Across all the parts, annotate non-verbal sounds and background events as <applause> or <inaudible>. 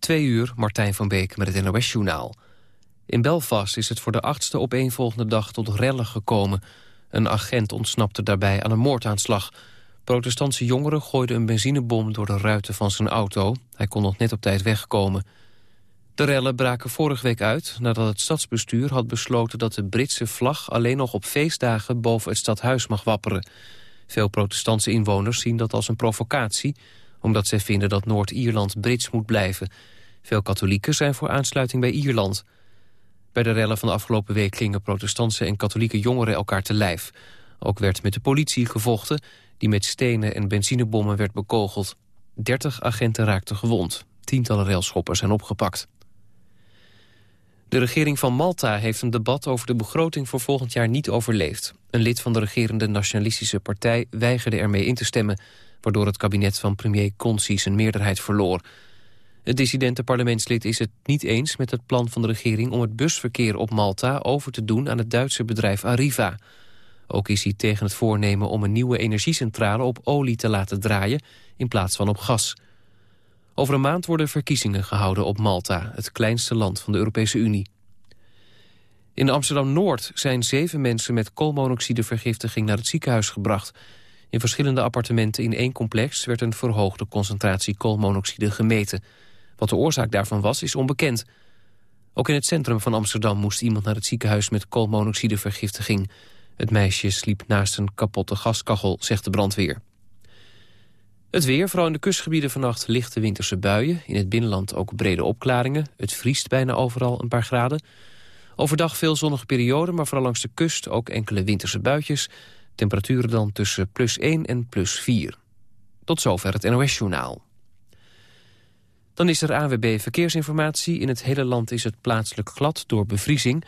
Twee uur, Martijn van Beek met het NOS-journaal. In Belfast is het voor de achtste opeenvolgende dag tot rellen gekomen. Een agent ontsnapte daarbij aan een moordaanslag. Protestantse jongeren gooiden een benzinebom door de ruiten van zijn auto. Hij kon nog net op tijd wegkomen. De rellen braken vorige week uit nadat het stadsbestuur had besloten... dat de Britse vlag alleen nog op feestdagen boven het stadhuis mag wapperen. Veel protestantse inwoners zien dat als een provocatie... omdat zij vinden dat Noord-Ierland Brits moet blijven. Veel katholieken zijn voor aansluiting bij Ierland. Bij de rellen van de afgelopen week gingen protestantse en katholieke jongeren elkaar te lijf. Ook werd met de politie gevochten, die met stenen en benzinebommen werd bekogeld. 30 agenten raakten gewond. Tientallen railschoppers zijn opgepakt. De regering van Malta heeft een debat over de begroting voor volgend jaar niet overleefd. Een lid van de regerende nationalistische partij weigerde ermee in te stemmen... waardoor het kabinet van premier Consi zijn meerderheid verloor. Het dissidente parlementslid is het niet eens met het plan van de regering... om het busverkeer op Malta over te doen aan het Duitse bedrijf Arriva. Ook is hij tegen het voornemen om een nieuwe energiecentrale op olie te laten draaien... in plaats van op gas. Over een maand worden verkiezingen gehouden op Malta... het kleinste land van de Europese Unie. In Amsterdam-Noord zijn zeven mensen met koolmonoxidevergiftiging... naar het ziekenhuis gebracht. In verschillende appartementen in één complex... werd een verhoogde concentratie koolmonoxide gemeten. Wat de oorzaak daarvan was, is onbekend. Ook in het centrum van Amsterdam moest iemand naar het ziekenhuis... met koolmonoxidevergiftiging. Het meisje sliep naast een kapotte gaskachel, zegt de brandweer. Het weer, vooral in de kustgebieden vannacht lichte winterse buien. In het binnenland ook brede opklaringen. Het vriest bijna overal een paar graden. Overdag veel zonnige perioden, maar vooral langs de kust ook enkele winterse buitjes. Temperaturen dan tussen plus 1 en plus 4. Tot zover het NOS-journaal. Dan is er AWB Verkeersinformatie. In het hele land is het plaatselijk glad door bevriezing.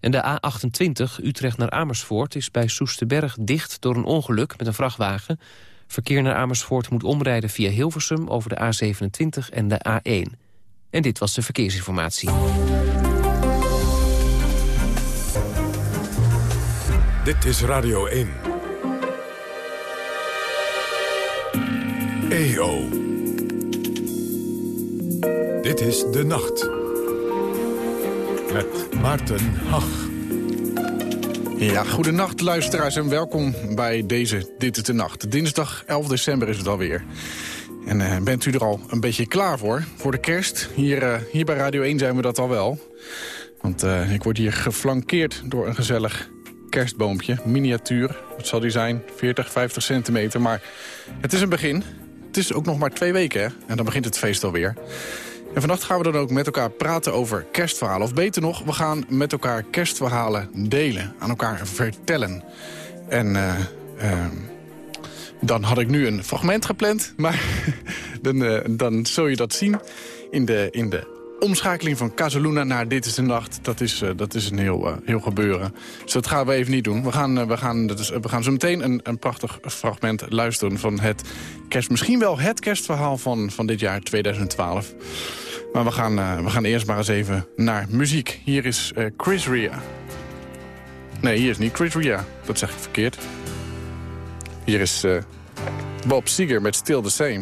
En de A28 Utrecht naar Amersfoort is bij Soesterberg dicht door een ongeluk met een vrachtwagen... Verkeer naar Amersfoort moet omrijden via Hilversum over de A27 en de A1. En dit was de verkeersinformatie. Dit is Radio 1. EO. Dit is De Nacht. Met Maarten Hach. Ja, goedenacht luisteraars en welkom bij deze Dit is de Nacht. Dinsdag 11 december is het alweer. En uh, bent u er al een beetje klaar voor, voor de kerst? Hier, uh, hier bij Radio 1 zijn we dat al wel. Want uh, ik word hier geflankeerd door een gezellig kerstboompje. Miniatuur, wat zal die zijn? 40, 50 centimeter. Maar het is een begin. Het is ook nog maar twee weken, hè? En dan begint het feest alweer. En vannacht gaan we dan ook met elkaar praten over kerstverhalen. Of beter nog, we gaan met elkaar kerstverhalen delen. Aan elkaar vertellen. En uh, uh, dan had ik nu een fragment gepland. Maar <laughs> dan, uh, dan zul je dat zien in de, in de omschakeling van Casaluna naar Dit is de Nacht, dat is, uh, dat is een heel, uh, heel gebeuren. Dus dat gaan we even niet doen. We gaan, uh, we gaan, dat is, we gaan zo meteen een, een prachtig fragment luisteren van het kerst... misschien wel het kerstverhaal van, van dit jaar 2012. Maar we gaan, we gaan eerst maar eens even naar muziek. Hier is Chris Ria. Nee, hier is niet Chris Ria. Dat zeg ik verkeerd. Hier is Bob Seger met Still the Same.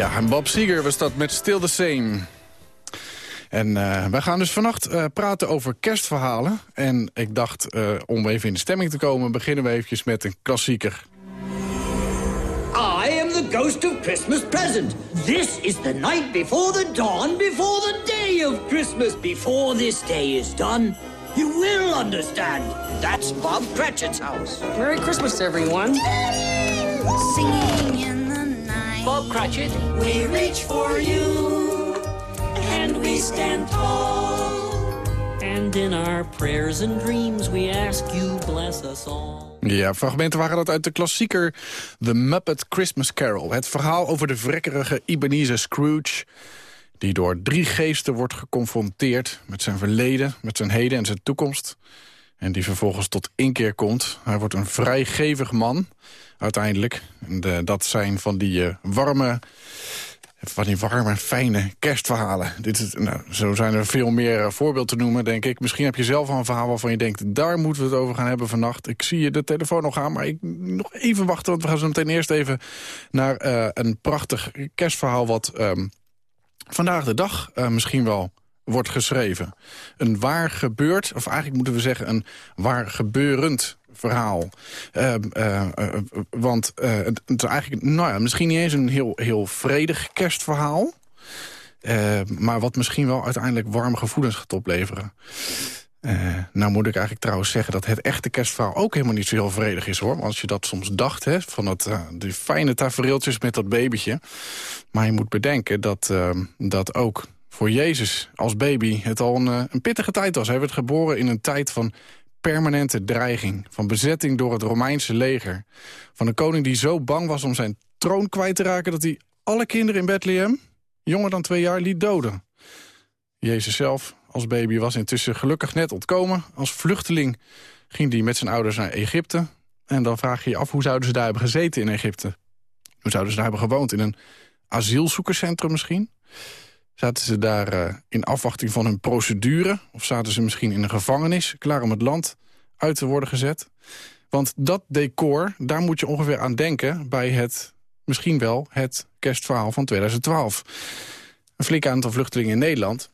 Ja, en Bob Seger was dat met Still the Same. En uh, wij gaan dus vannacht uh, praten over kerstverhalen. En ik dacht, uh, om even in de stemming te komen... beginnen we eventjes met een klassieker. I am the ghost of Christmas present. This is the night before the dawn, before the day of Christmas. Before this day is done, you will understand. That's Bob Cratchit's house. Merry Christmas, everyone. Singing. Cratchit. We reach for you, and we stand tall. And in our prayers and dreams we ask you bless us all. Ja, fragmenten waren dat uit de klassieker The Muppet Christmas Carol. Het verhaal over de vrekkerige Ebenezer Scrooge... die door drie geesten wordt geconfronteerd met zijn verleden, met zijn heden en zijn toekomst. En die vervolgens tot inkeer komt. Hij wordt een vrijgevig man, uiteindelijk. En de, dat zijn van die uh, warme van die warme, fijne kerstverhalen. Dit is, nou, zo zijn er veel meer uh, voorbeelden te noemen, denk ik. Misschien heb je zelf al een verhaal waarvan je denkt... daar moeten we het over gaan hebben vannacht. Ik zie je de telefoon nog aan, maar ik nog even wachten... want we gaan zo meteen eerst even naar een prachtig kerstverhaal... wat um, vandaag de dag misschien wel wordt geschreven. Een waar gebeurd, of eigenlijk moeten we zeggen... een waar gebeurend verhaal. Uh, uh, uh, want het, is eigenlijk nou ja, misschien niet eens een heel, heel vredig kerstverhaal. maar wat misschien wel uiteindelijk warme gevoelens gaat opleveren. nou moet ik eigenlijk trouwens zeggen dat het echte kerstverhaal ook helemaal niet zo heel vredig is hoor. Als je dat soms dacht, hè, van het, die fijne tafereeltjes met dat babytje. Maar je moet bedenken dat, dat ook voor Jezus als baby het al een, een pittige tijd was. Hij werd geboren in een tijd van permanente dreiging. Van bezetting door het Romeinse leger. Van een koning die zo bang was om zijn troon kwijt te raken... dat hij alle kinderen in Bethlehem, jonger dan twee jaar, liet doden. Jezus zelf als baby was intussen gelukkig net ontkomen. Als vluchteling ging hij met zijn ouders naar Egypte. En dan vraag je je af, hoe zouden ze daar hebben gezeten in Egypte? Hoe zouden ze daar hebben gewoond? In een asielzoekerscentrum misschien? Zaten ze daar uh, in afwachting van hun procedure? Of zaten ze misschien in een gevangenis, klaar om het land uit te worden gezet? Want dat decor, daar moet je ongeveer aan denken... bij het, misschien wel, het kerstverhaal van 2012. Een flink aantal vluchtelingen in Nederland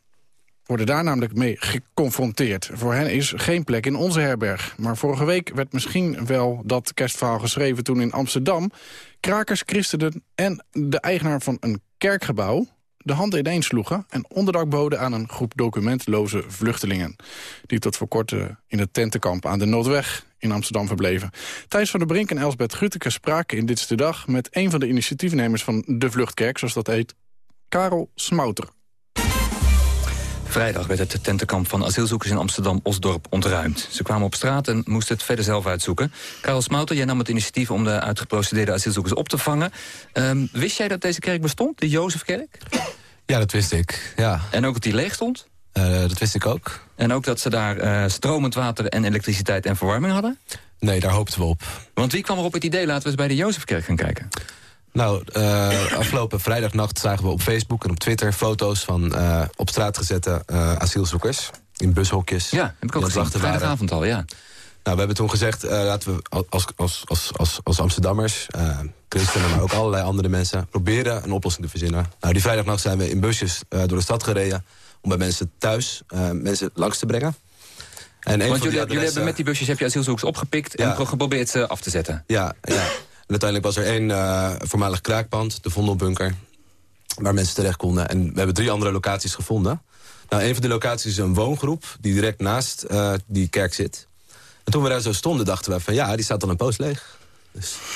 worden daar namelijk mee geconfronteerd. Voor hen is geen plek in onze herberg. Maar vorige week werd misschien wel dat kerstverhaal geschreven... toen in Amsterdam krakers, christenen en de eigenaar van een kerkgebouw de handen ineens sloegen... en onderdak boden aan een groep documentloze vluchtelingen... die tot voor kort in het tentenkamp aan de Noordweg in Amsterdam verbleven. Thijs van der Brink en Elsbeth Gutteke spraken in Dit Dag... met een van de initiatiefnemers van de Vluchtkerk, zoals dat heet... Karel Smouter. Vrijdag werd het tentenkamp van asielzoekers in Amsterdam-Osdorp ontruimd. Ze kwamen op straat en moesten het verder zelf uitzoeken. Karel Smouter, jij nam het initiatief om de uitgeprocedeerde asielzoekers op te vangen. Um, wist jij dat deze kerk bestond, de Jozefkerk? Ja, dat wist ik, ja. En ook dat die leeg stond? Uh, dat wist ik ook. En ook dat ze daar uh, stromend water en elektriciteit en verwarming hadden? Nee, daar hoopten we op. Want wie kwam er op het idee, laten we eens bij de Jozefkerk gaan kijken? Nou, uh, afgelopen vrijdagnacht zagen we op Facebook en op Twitter... foto's van uh, op straat gezette uh, asielzoekers in bushokjes. Ja, heb ik ook gezien, vrijdagavond al, ja. Nou, we hebben toen gezegd, laten we als, als, als, als, als Amsterdammers... christenen, maar ook allerlei andere mensen... proberen een oplossing te verzinnen. Nou, die vrijdagnacht zijn we in busjes door de stad gereden... om bij mensen thuis mensen langs te brengen. En Want jullie, adressen... jullie hebben met die busjes heb je asielzoekers opgepikt... Ja. en geprobeerd ze af te zetten? Ja, ja. Uiteindelijk was er één uh, voormalig kraakpand, de Vondelbunker... waar mensen terecht konden. En we hebben drie andere locaties gevonden. Nou, een van die locaties is een woongroep die direct naast uh, die kerk zit. En toen we daar zo stonden, dachten we van... ja, die staat al een poos leeg. Dus. <laughs>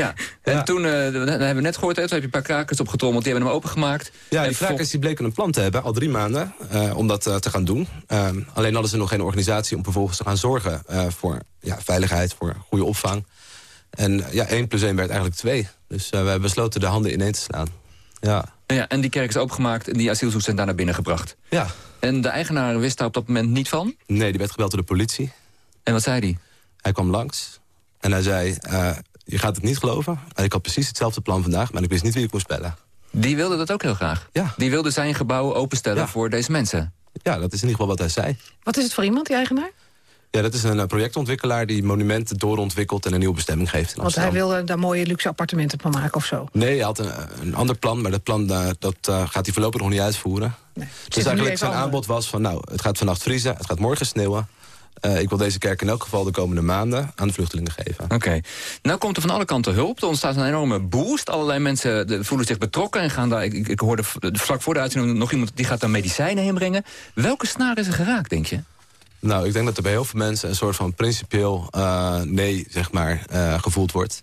ja, en ja. toen, uh, hebben we net gehoord, hè, toen heb je een paar krakers opgetrommeld, die hebben hem opengemaakt. Ja, die krakers die bleken een plan te hebben, al drie maanden, uh, om dat uh, te gaan doen. alleen hadden ze nog geen organisatie om vervolgens te gaan zorgen voor ja, veiligheid, voor goede opvang. En ja, 1 plus 1 werd eigenlijk 2. Dus we hebben besloten de handen ineen te slaan. Ja. Ja, en die kerk is opengemaakt en die asielzoekers zijn daar naar binnen gebracht. Ja. En de eigenaar wist daar op dat moment niet van? Nee, die werd gebeld door de politie. En wat zei hij? Hij kwam langs en hij zei, uh, je gaat het niet geloven. En ik had precies hetzelfde plan vandaag, maar ik wist niet wie ik moest bellen. Die wilde dat ook heel graag? Ja. Die wilde zijn gebouw openstellen ja. voor deze mensen? Ja, dat is in ieder geval wat hij zei. Wat is het voor iemand, die eigenaar? Ja, dat is een eh, projectontwikkelaar die monumenten doorontwikkelt en een nieuwe bestemming geeft. In Want hij wilde daar mooie luxe appartementen van maken of zo. Nee, hij had een, een ander plan, maar dat plan eh, dat, eh, gaat hij voorlopig nog niet uitvoeren. Nee. Dus eigenlijk zijn aanbod was van, nou, het gaat vannacht vriezen, het gaat morgen sneeuwen. Eh, ik wil deze kerk in elk geval de komende maanden aan de vluchtelingen geven. Oké. Nou komt er van alle kanten hulp. Er ontstaat een enorme boost. Allerlei mensen de- voelen zich betrokken en gaan daar... Ik, ik hoorde v- vlak voor de uitzending nog iemand die gaat daar medicijnen heen brengen. Welke snaar is er geraakt, denk je? Nou, ik denk dat er bij heel veel mensen een soort van principieel eh, nee, zeg maar, eh, gevoeld wordt.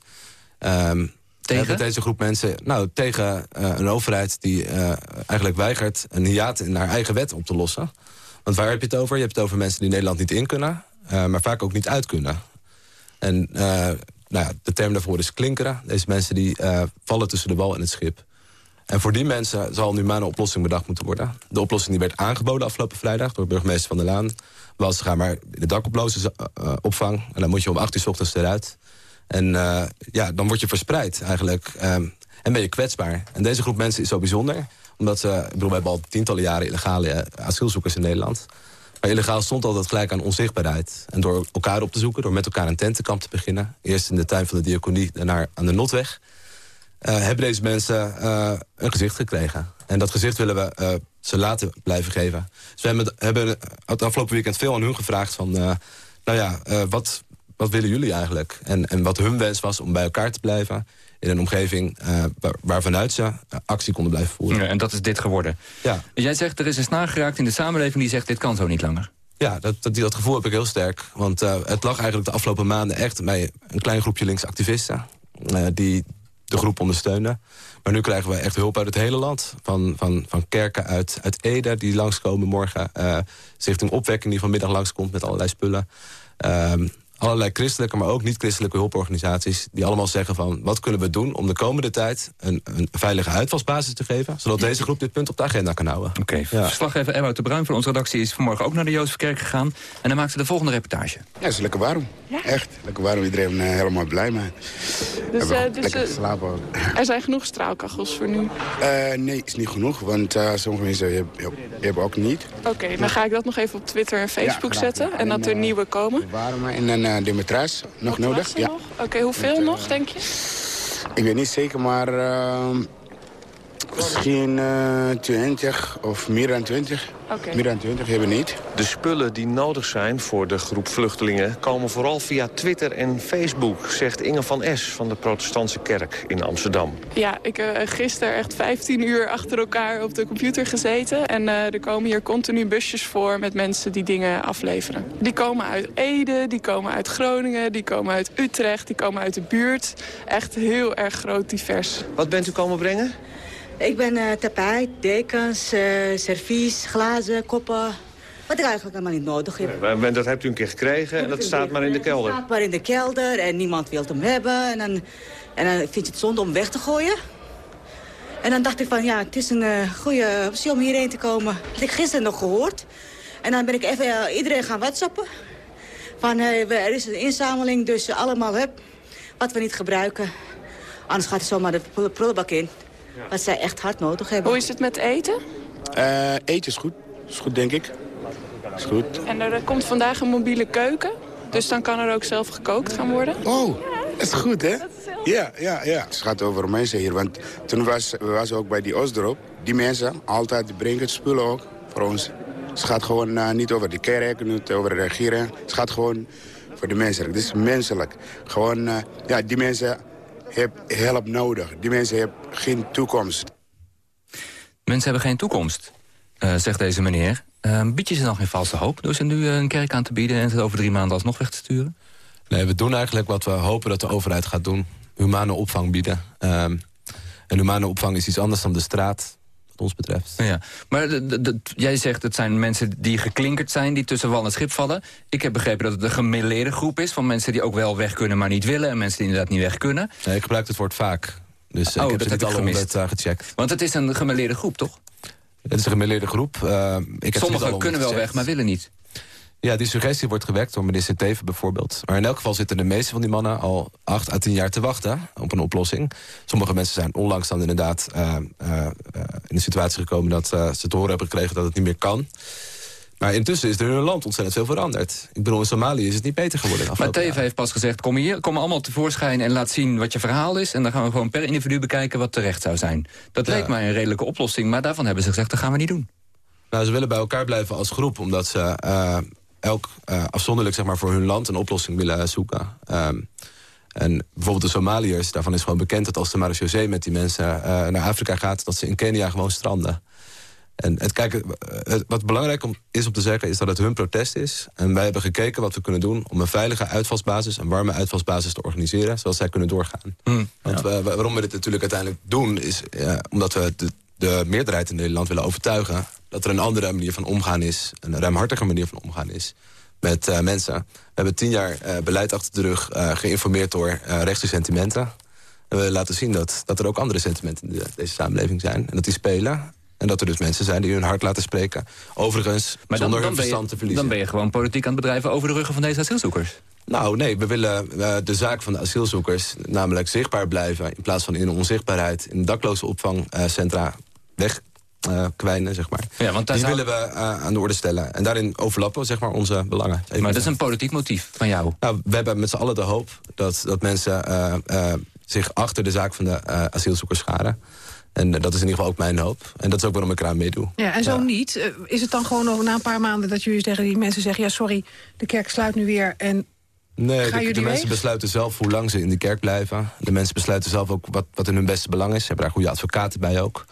Ehm, Tegen? Dat deze groep mensen, nou, tegen eh, een overheid die eh, eigenlijk weigert een hiaat in haar eigen wet op te lossen. Want waar heb je het over? Je hebt het over mensen die Nederland niet in kunnen, eh, maar vaak ook niet uit kunnen. En eh, nou ja, de term daarvoor is klinkeren. Deze mensen die eh, vallen tussen de wal en het schip. En voor die mensen zal nu maar een oplossing bedacht moeten worden. De oplossing die werd aangeboden afgelopen vrijdag door burgemeester Van der Laan... was ga maar de dakoploze eh, opvang en dan moet je om acht uur 's ochtends eruit. En ja, dan word je verspreid eigenlijk ehm, en ben je kwetsbaar. En deze groep mensen is zo bijzonder... omdat ze, ik bedoel, we hebben al tientallen jaren illegale eh, asielzoekers in Nederland... Maar illegaal stond altijd gelijk aan onzichtbaarheid. En door elkaar op te zoeken, door met elkaar een tentenkamp te beginnen... eerst in de tuin van de diaconie, daarna aan de Notweg... eh, hebben deze mensen eh, een gezicht gekregen. En dat gezicht willen we eh, ze laten blijven geven. Dus we hebben, hebben het afgelopen weekend veel aan hun gevraagd van... eh, nou ja, eh, wat, wat willen jullie eigenlijk? En, en wat hun wens was om bij elkaar te blijven... in een omgeving eh, waar, waarvanuit ze eh, actie konden blijven voeren. Ja, en dat is dit geworden. Ja, Jij zegt er is een snaar geraakt in de samenleving die zegt dit kan zo niet langer. ja dat, dat, dat gevoel heb ik heel sterk. Want eh, het lag eigenlijk de afgelopen maanden echt bij een klein groepje linkse activisten... die de groep ondersteunen. Maar nu krijgen we echt hulp uit het hele land. Van, van, van kerken uit, uit Ede die langskomen morgen. eh Stichting Opwekking die vanmiddag langskomt met allerlei spullen. Ehm, allerlei christelijke, maar ook niet-christelijke hulporganisaties... die allemaal zeggen van, wat kunnen we doen om de komende tijd... een, een veilige uitvalsbasis te geven... zodat deze groep dit punt op de agenda kan houden. Oké, Ja. verslaggever Ewout de Bruin van onze redactie is vanmorgen ook naar de Jozefkerk gegaan. En hij maakte de volgende reportage. Ja, het is lekker warm. Echt, lekker warm. Iedereen eh, helemaal blij mee. Dus, eh, dus lekker eh, geslapen ook. er zijn genoeg straalkachels voor nu. Eh, nee, is niet genoeg, want eh, sommige mensen hebben, hebben ook niet. Oké, dan ga ik dat nog even op Twitter en Facebook zetten. En dat er nieuwe komen. Warme en dan eh, de matras nog nodig. Ja. Oké, hoeveel nog, denk je? Ik weet niet zeker, maar eh, misschien eh 20 of meer dan 20. Oké. Meer dan 20 hebben we niet. De spullen die nodig zijn voor de groep vluchtelingen... komen vooral via Twitter en Facebook, zegt Inge van S... van de protestantse kerk in Amsterdam. Ja, ik heb gisteren echt 15 uur achter elkaar op de computer gezeten. En eh, er komen hier continu busjes voor met mensen die dingen afleveren. Die komen uit Ede, die komen uit Groningen, die komen uit Utrecht... die komen uit de buurt. Echt heel erg groot divers. Wat bent u komen brengen? Ik ben eh, tapijt, dekens, eh, servies, glazen, koppen. Wat ik eigenlijk helemaal niet nodig heb. Eh, Dat hebt u een keer gekregen en dat staat maar in de kelder. Het staat maar in de kelder en niemand wil hem hebben. En dan, en dan vind je het zonde om weg te gooien. En dan dacht ik van, ja, het is een eh, goede optie om hierheen te komen. Dat had ik gisteren nog gehoord. En dan ben ik even iedereen gaan whatsappen. Van, er is een inzameling, dus allemaal heb wat we niet gebruiken. Anders gaat het zomaar de prul- prullenbak in. Wat zij echt hard nodig hebben. Hoe is het met eten? Eh, eten is goed. Is goed, denk ik. Is goed. En er komt vandaag een mobiele keuken. Dus dan kan er ook zelf gekookt gaan worden. Oh, dat is goed, hè? Ja, ja, ja. Het gaat over mensen hier. Want toen was, we was ook bij die Osdorp. Die mensen, altijd brengen het spullen ook voor ons. Het gaat gewoon eh, niet over de kerk, niet over de regering. Het gaat gewoon voor de mensen. Het is menselijk. Gewoon, eh, ja, die mensen hebben hulp nodig. Die mensen hebben geen toekomst. Mensen hebben geen toekomst, eh, zegt deze meneer. Eh, bied je ze dan geen valse hoop door ze nu eh, een kerk aan te bieden... en ze over drie maanden alsnog weg te sturen? Nee, we doen eigenlijk wat we hopen dat de overheid gaat doen. Humane opvang bieden. Ehm, en humane opvang is iets anders dan de straat, ons betreft. Ja, maar jij zegt het zijn mensen die geklinkerd zijn... die tussen wal en schip vallen. Ik heb begrepen dat het een gemêleerde groep is... van mensen die ook wel weg kunnen, maar niet willen... en mensen die inderdaad niet weg kunnen. Nee, ik gebruik het woord vaak. Dus Oh, ik heb dat heb ik gemist. uh, gecheckt. Want het is een gemêleerde groep, toch? Het is een gemêleerde groep. Uh, ik heb Sommigen kunnen wel weg, maar willen niet. Ja, die suggestie wordt gewekt door minister Teven bijvoorbeeld. Maar in elk geval zitten de meeste van die mannen al acht à tien jaar te wachten op een oplossing. Sommige mensen zijn onlangs dan inderdaad uh, uh, in de situatie gekomen dat ze te horen hebben gekregen dat het niet meer kan. Maar intussen is er in hun land ontzettend veel veranderd. Ik bedoel, in Somalië is het niet beter geworden. Maar Teve heeft pas gezegd, kom hier, kom allemaal tevoorschijn... en laat zien wat je verhaal is. En dan gaan we gewoon per individu bekijken wat terecht zou zijn. Dat leek mij een redelijke oplossing, maar daarvan hebben ze gezegd... dat gaan we niet doen. Nou, ze willen bij elkaar blijven als groep, omdat ze uh, elk uh, afzonderlijk zeg maar, voor hun land een oplossing willen zoeken. Um, en bijvoorbeeld de Somaliërs, daarvan is gewoon bekend dat als de marechaussee met die mensen uh, naar Afrika gaat, dat ze in Kenia gewoon stranden. En het, kijk, het, wat belangrijk om, is om te zeggen is dat het hun protest is. En wij hebben gekeken wat we kunnen doen om een veilige uitvalsbasis... een warme uitvalsbasis te organiseren, zodat zij kunnen doorgaan. Mm, Want we, waarom we dit natuurlijk uiteindelijk doen... is ja, omdat we de, de meerderheid in Nederland willen overtuigen... dat er een andere manier van omgaan is, een ruimhartige manier van omgaan is met uh, mensen. We hebben tien jaar uh, beleid achter de rug, uh, geïnformeerd door rechtse sentimenten. En we laten zien dat, dat er ook andere sentimenten in de, deze samenleving zijn. En dat die spelen. En dat er dus mensen zijn die hun hart laten spreken. Overigens, maar dan, zonder dan hun verstand je, te verliezen. Dan ben je gewoon politiek aan het bedrijven over de ruggen van deze asielzoekers. Nou, nee, we willen uh, de zaak van de asielzoekers namelijk zichtbaar blijven... in plaats van in de onzichtbaarheid in dakloze opvangcentra weg uh, kwijnen, zeg maar. Ja, want die zou... willen we uh, aan de orde stellen. En daarin overlappen zeg maar, onze belangen. Even maar dat is een politiek motief van jou? Nou, we hebben met z'n allen de hoop dat, dat mensen uh, zich achter de zaak van de asielzoekers scharen. En dat is in ieder geval ook mijn hoop. En dat is ook waarom ik eraan meedoe. Ja, en zo ja. niet. Is het dan gewoon over na een paar maanden dat jullie tegen die mensen zeggen... ja, sorry, de kerk sluit nu weer en Nee, de, de mensen besluiten zelf hoe lang ze in de kerk blijven. De mensen besluiten zelf ook wat, wat in hun beste belang is. Ze hebben daar goede advocaten bij ook.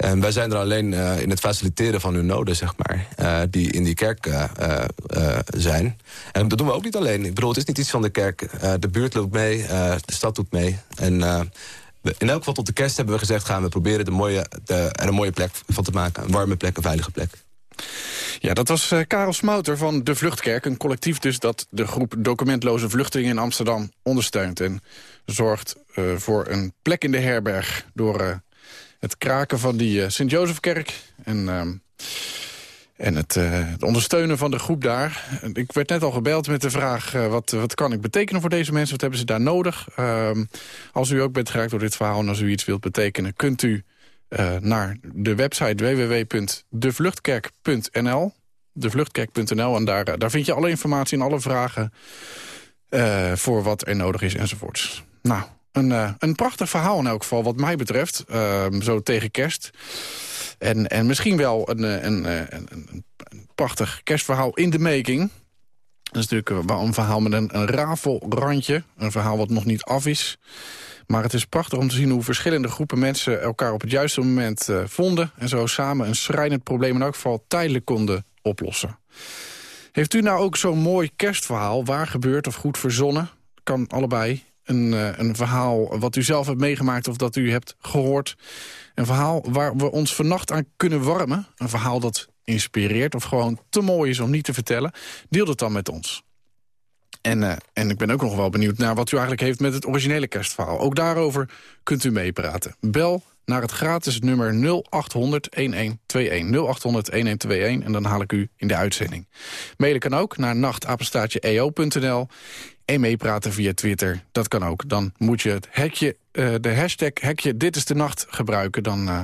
En wij zijn er alleen uh, in het faciliteren van hun noden, zeg maar. Uh, die in die kerk uh, zijn. En dat doen we ook niet alleen. Ik bedoel, het is niet iets van de kerk. de buurt loopt mee, de stad doet mee. En in elk geval tot de kerst hebben we gezegd... gaan we proberen de mooie, de, er een mooie plek van te maken. Een warme plek, een veilige plek. Ja, dat was Karel Smouter van De Vluchtkerk. Een collectief dus dat de groep documentloze vluchtelingen in Amsterdam ondersteunt. En zorgt voor een plek in de herberg door het kraken van die Sint-Jozefkerk. En, ehm, en het, het, ondersteunen van de groep daar. Ik werd net al gebeld met de vraag... wat, wat kan ik betekenen voor deze mensen? Wat hebben ze daar nodig? Ehm, als u ook bent geraakt door dit verhaal en als u iets wilt betekenen... kunt u naar de website www.devluchtkerk.nl. Devluchtkerk.nl en daar, daar vind je alle informatie en alle vragen voor wat er nodig is enzovoorts. Nou, een, uh, een prachtig verhaal in elk geval wat mij betreft. zo tegen kerst. En, en misschien wel een, een, een, een, prachtig kerstverhaal in de making. Dat is natuurlijk een verhaal met een, rafelrandje. Een verhaal wat nog niet af is. Maar het is prachtig om te zien hoe verschillende groepen mensen... elkaar op het juiste moment vonden... en zo samen een schrijnend probleem in elk geval tijdelijk konden oplossen. Heeft u nou ook zo'n mooi kerstverhaal, waar gebeurt of goed verzonnen? Kan allebei. Een, uh, een verhaal wat u zelf hebt meegemaakt of dat u hebt gehoord. Een verhaal waar we ons vannacht aan kunnen warmen. Een verhaal dat inspireert of gewoon te mooi is om niet te vertellen. Deel het dan met ons. En, uh, en ik ben ook nog wel benieuwd naar wat u eigenlijk heeft met het originele kerstverhaal. Ook daarover kunt u meepraten. Bel naar het gratis nummer 0800 1121. 0800 1121 en dan haal ik u in de uitzending. Mailen kan ook naar nachtapenstaatje.eo.nl en meepraten via Twitter. Dat kan ook. Dan moet je het hekje, uh, de hashtag hekje dit is de nacht gebruiken. Dan, uh,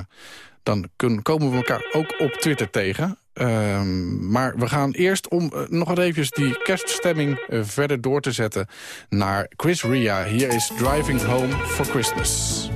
dan kun, komen we elkaar ook op Twitter tegen. Uh, maar we gaan eerst om uh, nog even die kerststemming verder door te zetten naar Chris Ria. Hier is Driving Home for Christmas.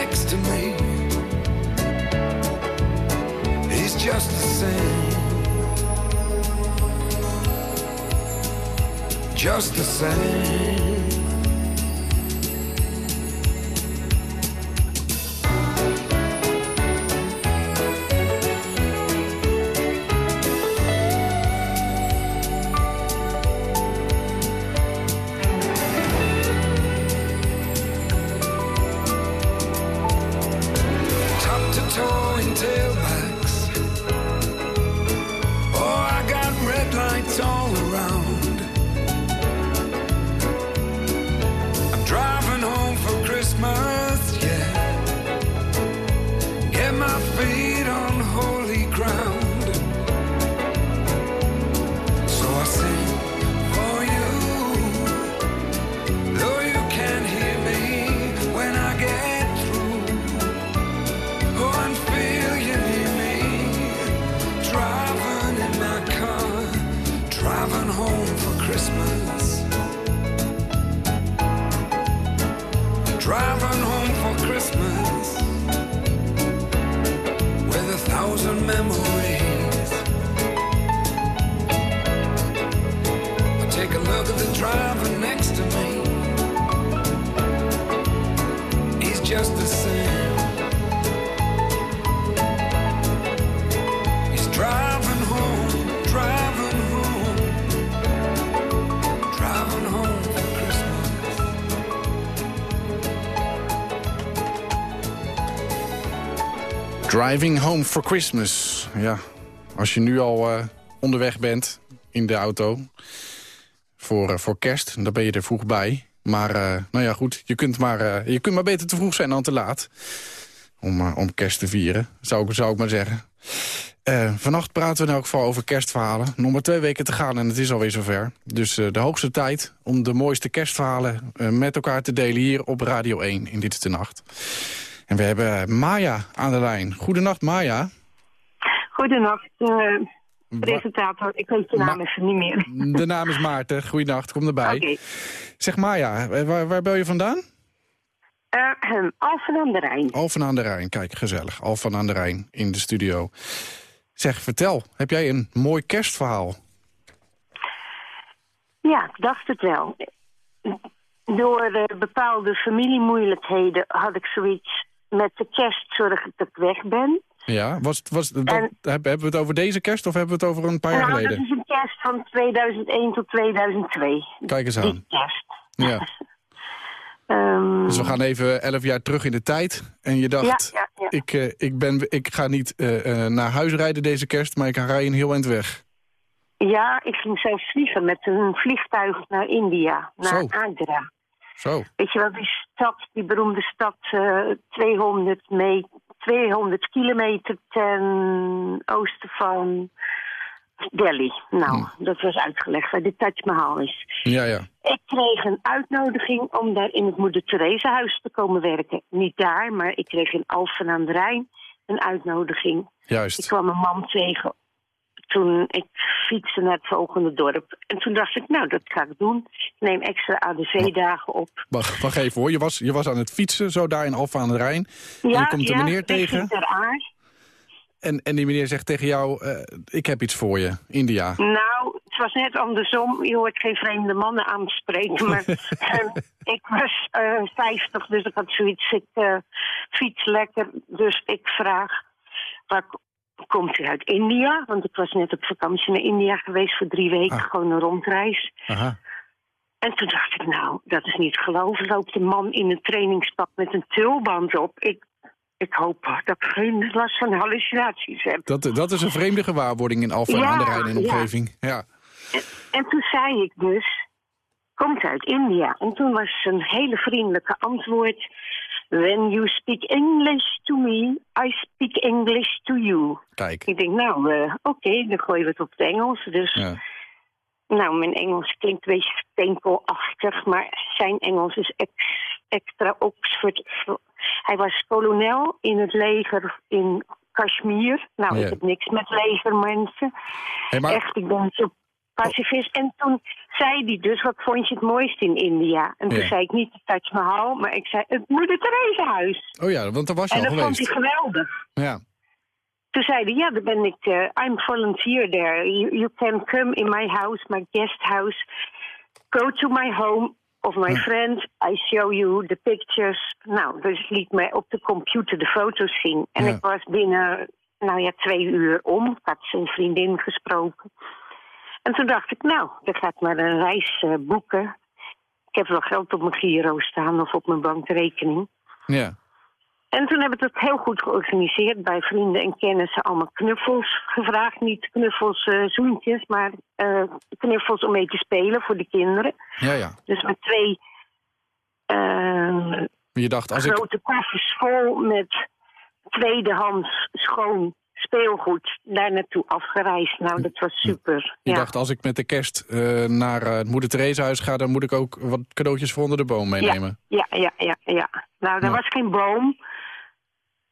Next to me. He's just the same. Just the same. Driving home for Christmas. Ja, als je nu al eh, onderweg bent in de auto voor, eh, voor kerst, dan ben je er vroeg bij. Maar eh, nou ja, goed, je kunt, maar, je kunt maar beter te vroeg zijn dan te laat. Om, om kerst te vieren, zou ik, zou ik maar zeggen. Vannacht praten we in elk geval over kerstverhalen. Nog maar twee weken te gaan en het is alweer zover. Dus de hoogste tijd om de mooiste kerstverhalen met elkaar te delen... hier op Radio 1 in Dit is de Nacht. En we hebben Maya aan de lijn. Goedenacht, Maya. Goedenacht, eh, presentator. Ik weet je naam even niet meer. <laughs> De naam is Maarten. Goedenacht, kom erbij. Zeg Maya, eh, waar, waar bel je vandaan? Eh, Alphen aan de Rijn. Alphen aan de Rijn. Kijk, gezellig. Alphen aan de Rijn in de studio. Zeg, vertel. Heb jij een mooi kerstverhaal? Ja, ik dacht het wel. Door eh, bepaalde familiemoeilijkheden had ik zoiets met de kerst zorg dat ik weg ben. Ja, was, was, dat, En- heb- hebben we het over deze kerst of hebben we het over een paar jaar nou, dat geleden? is een kerst van 2001 tot 2002. Kijk eens Die aan. kerst. Ja. <laughs> Ehm, Dus we gaan even elf jaar terug in de tijd. En je dacht, Ja, ja, ja. Ik, eh, ik, ben, ik ga niet eh, eh, naar huis rijden deze kerst, maar ik ga rijden heel eind weg. Ja, ik ging zelfs vliegen met een vliegtuig naar India, naar Zo. Agra. Zo. Weet je wel, die stad, die beroemde stad, eh 200, me 200 kilometer ten oosten van Delhi. Nou, dat was uitgelegd waar de Taj Mahal is. Ja, ja. Ik kreeg een uitnodiging om daar in het Moeder Teresa huis te komen werken. Niet daar, maar ik kreeg in Alphen aan de Rijn een uitnodiging. Ik Juist. kwam een man tegen toen ik fietste naar het volgende dorp. En toen dacht ik, nou, dat ga ik doen. Ik neem extra ADV-dagen op. Wacht, wacht even hoor. Je was, je was aan het fietsen, zo daar in Alfa aan de Rijn. en Ja, je komt ja, meneer tegen. En, en die meneer zegt tegen jou, eh, ik heb iets voor je, India. Nou, het was net andersom. Je hoort geen vreemde mannen aanspreken. Maar <laughs> eh, ik was eh 50, dus ik had zoiets. Ik eh, fiets lekker, dus ik vraag... Waar komt u uit India? Want ik was net op vakantie naar India geweest voor drie weken. Gewoon een rondreis. Aha. En toen dacht ik, nou, dat is niet geloven. Loopt een man in een trainingspak met een tulband op. Ik, ik hoop dat ik geen last van hallucinaties heb. Dat, dat is een vreemde gewaarwording in Alfa Ja, aan de Rijn en ja. omgeving. Ja. En toen zei ik dus, komt uit India. En toen was een hele vriendelijke antwoord. When you speak English to me, I speak English to you. Kijk. Ik denk, nou, eh, oké, dan gooien we het op het Engels. Dus, Ja. nou, mijn Engels klinkt een beetje steenkoolachtig, maar zijn Engels is ex- extra Oxford. Hij was kolonel in het leger in Kashmir. Nou, Ja. ik heb niks met legermensen. Hey, maar- Echt, ik ben zo pacifist. En toen zei hij dus, wat vond je het mooist in India? En toen Ja. zei ik niet het Taj Mahal, maar ik zei het Moeder Theresehuis. Oh ja, want daar was je En al dat vond geweest. hij geweldig. Ja. Toen zei hij, ja, daar ben ik, eh, I'm volunteer there. You, you can come in my house, my guest house. Go to my home of my friend. I show you the pictures. Nou, dus liet mij op de computer de foto's zien. En Ja. ik was binnen, nou ja, twee uur om. Ik had zijn vriendin gesproken. En toen dacht ik, nou, dan ga ik maar een reis eh, boeken. Ik heb wel geld op mijn giro staan of op mijn bankrekening. Ja. En toen heb ik het heel goed georganiseerd bij vrienden en kennissen. Allemaal knuffels gevraagd. Niet knuffels, eh, zoentjes, maar eh, knuffels om mee te spelen voor de kinderen. Ja, ja. Dus met twee Je dacht, als ik... grote koffers vol met tweedehands schoon speelgoed daar naartoe afgereisd. Nou, dat was super. Je ja. dacht, als ik met de kerst eh, naar eh, het Moeder Theresehuis ga... dan moet ik ook wat cadeautjes voor onder de boom meenemen. Ja, ja, ja, ja. Nou, er was geen boom.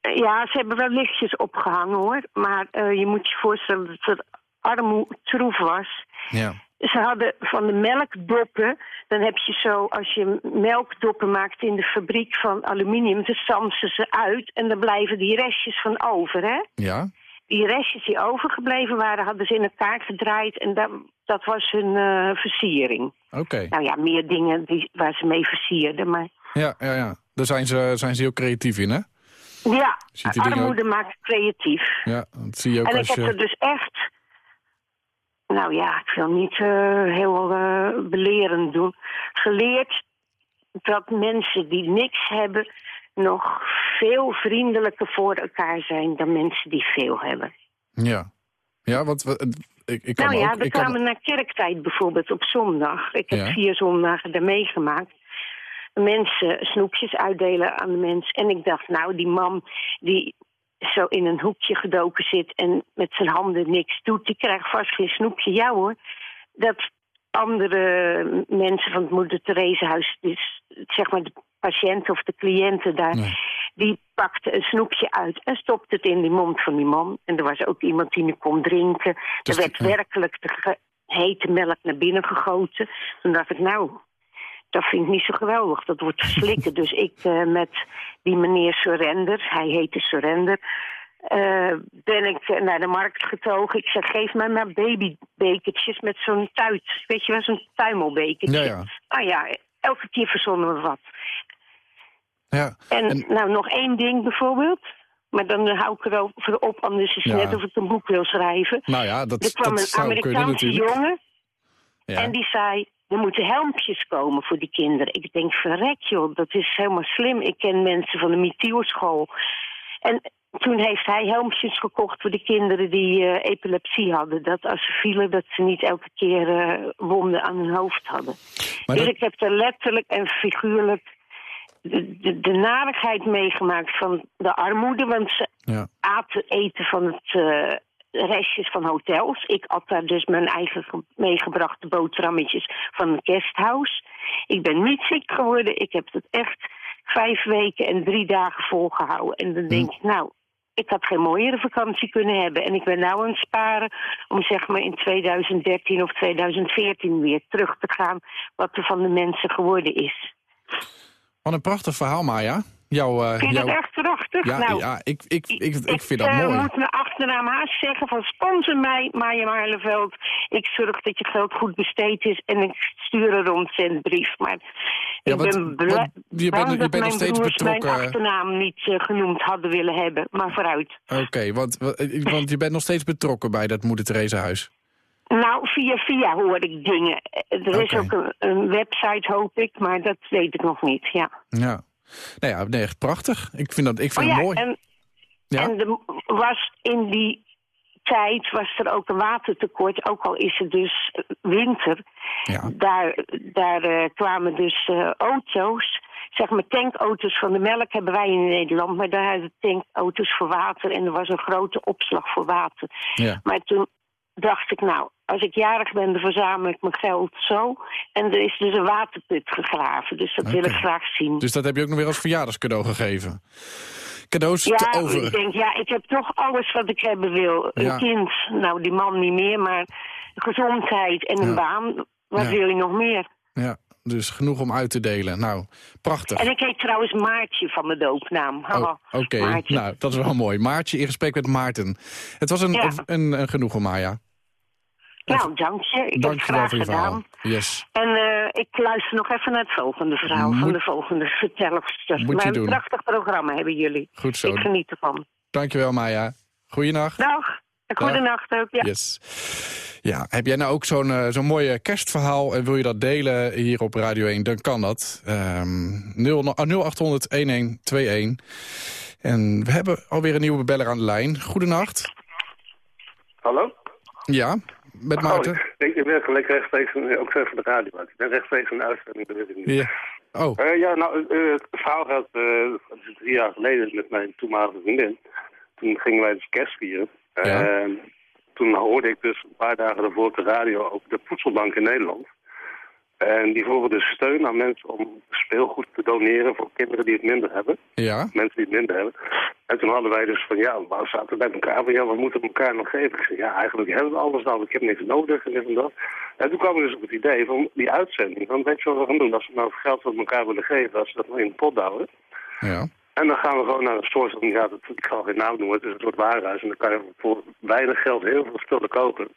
Ja, ze hebben wel lichtjes opgehangen hoor. Maar eh, je moet je voorstellen dat het armoe troef was. Ja. Ze hadden van de melkdoppen, dan heb je zo, als je melkdoppen maakt in de fabriek van aluminium, dan stamsen ze uit en dan blijven die restjes van over, hè? Ja? Die restjes die overgebleven waren, hadden ze in elkaar gedraaid en dat, dat was hun eh, versiering. Oké. Nou ja, meer dingen die, waar ze mee versierden, maar... Ja, ja, ja. Daar zijn ze, zijn ze heel creatief in, hè? Ja, armoede maakt creatief. Ja, dat zie je ook en ik als heb er dus echt, nou ja, ik wil niet eh, heel eh, belerend doen, geleerd dat mensen die niks hebben nog veel vriendelijker voor elkaar zijn dan mensen die veel hebben. Ja. Ja, want we- ik, ik kan nou ja, ook... we kan kwamen naar kerktijd bijvoorbeeld op zondag. Ik heb Ja. vier zondagen daar meegemaakt. Mensen snoepjes uitdelen aan de mensen. En ik dacht, nou, die man die zo in een hoekje gedoken zit en met zijn handen niks doet, die krijgt vast geen snoepje. Ja hoor, dat andere mensen van het Moeder Theresehuis, dus zeg maar de patiënten of de cliënten daar, die pakten een snoepje uit en stopte het in de mond van die man. En er was ook iemand die nu kon drinken. Er werd werkelijk de hete melk naar binnen gegoten. Toen dacht ik, nou, dat vind ik niet zo geweldig. Dat wordt verslikken. dus ik eh, met die meneer Surrender, hij heette Surrender, eh, ben ik eh, naar de markt getogen. Ik zeg, geef mij maar babybekertjes met zo'n tuit. Weet je wel, zo'n tuimelbekertje. Ja, ja. Nou ja, elke keer verzonnen we wat. Ja. En, nou, nog één ding bijvoorbeeld. Maar dan hou ik erover op, anders is het Ja. net of ik een boek wil schrijven. Nou ja, dat, er kwam dat een Amerikaanse jongen Ja. en die zei... Er moeten helmpjes komen voor die kinderen. Ik denk, verrek joh, dat is helemaal slim. Ik ken mensen van de Mithielschool. En toen heeft hij helmpjes gekocht voor de kinderen die eh, epilepsie hadden. Dat als ze vielen, dat ze niet elke keer eh, wonden aan hun hoofd hadden. Maar dus dat- ik heb er letterlijk en figuurlijk de, de, de narigheid meegemaakt van de armoede. Want ze Ja. aten eten van het eh, restjes van hotels. Ik at daar dus mijn eigen ge- meegebrachte boterhammetjes van een guesthouse. Ik ben niet ziek geworden. Ik heb het echt vijf weken en drie dagen volgehouden. En dan denk ik, nou, ik had geen mooiere vakantie kunnen hebben. En ik ben nou aan het sparen om zeg maar in 2013 of 2014 weer terug te gaan... wat er van de mensen geworden is. Wat een prachtig verhaal, Maya. Jouw, eh, Vind je jouw... dat echt prachtig? Ja, nou, ja ik, ik, ik, ik, vind dat eh, mooi. moet mijn achternaam haast zeggen van sponsor mij, Maya Marleveld. Ik zorg dat je geld goed besteed is en ik stuur een rondzendbrief. Maar Ja, ik ben want je bent- je nog mijn steeds broers mijn betrokken. achternaam niet eh, genoemd hadden willen hebben. Maar vooruit. Oké, want, want je bent nog steeds betrokken bij dat Moeder Theresehuis. Nou, via via hoor ik dingen. Er is ook een, een website, hoop ik, maar dat weet ik nog niet, ja. Ja. Nou ja, nee, echt prachtig. Ik vind, dat, ik vind Oh het ja, mooi. En, Ja? en er was in die tijd was er ook een watertekort, ook al is het dus eh, winter. Daar, daar eh, kwamen dus eh, auto's, zeg maar tankauto's van de melk hebben wij in Nederland, maar daar hadden tankauto's voor water en er was een grote opslag voor water. Ja. Maar toen dacht ik, nou, als ik jarig ben, dan verzamel ik mijn geld zo. En er is dus een waterput gegraven, dus dat wil ik graag zien. Dus dat heb je ook nog weer als verjaardagscadeau gegeven. Cadeaus te Ja, over. ik denk, ja, ik heb toch alles wat ik hebben wil. Een kind, nou die man niet meer, maar gezondheid en een Ja. baan. Wat Ja. wil je nog meer? Ja, dus genoeg om uit te delen. Nou, prachtig. En ik heet trouwens Maartje van mijn doopnaam. Oh, Oké, nou, dat is wel mooi. Maartje in gesprek met Maarten. Het was een, Ja. een, een genoegen, Maya. Nou, dank je. Ik heb Dank het je wel graag voor je verhaal. gedaan. Yes. En eh, ik luister nog even naar het volgende verhaal van de volgende vertelster. Moet je Maar een doen. prachtig programma hebben jullie. Goed zo. Ik geniet ervan. Dankjewel, Maya. Goeienacht. Dag. Goedenacht ook. Ja. Yes. Ja, heb jij nou ook zo'n eh, zo'n mooie kerstverhaal en wil je dat delen hier op Radio 1, dan kan dat. Ehm 0800 1121. En we hebben alweer een nieuwe beller aan de lijn. Goedenacht. Hallo? Ja, met Maarten. Oh, ik, ik ben gelijk rechtstreeks, ook van de radio. uit. Ik ben rechtstreeks een uitzending, dat weet ik niet. Ja. Oh. Eh, ja, nou, eh, het verhaal gaat eh, drie jaar geleden met mijn toenmalige vriendin. Toen gingen wij dus kerst vieren. Ja. Toen hoorde ik dus een paar dagen daarvoor op de radio over de voedselbank in Nederland. En die vroegen dus steun aan mensen om speelgoed te doneren voor kinderen die het minder hebben. Ja. Mensen die het minder hebben. En toen hadden wij dus van, ja, we zaten bij elkaar van, ja, we moeten elkaar nog geven. Ik zei, ja, eigenlijk hebben we alles al, ik heb niks nodig en dit en dat. En toen kwam we dus op het idee van die uitzending. Van, weet je wat we gaan doen? Als we nou geld aan elkaar willen geven, als we dat in de pot houden. Ja. En dan gaan we gewoon naar een soort van, ja, dat, ik ga geen naam noemen, het is een soort warenhuis. En dan kan je voor weinig geld heel veel spullen kopen.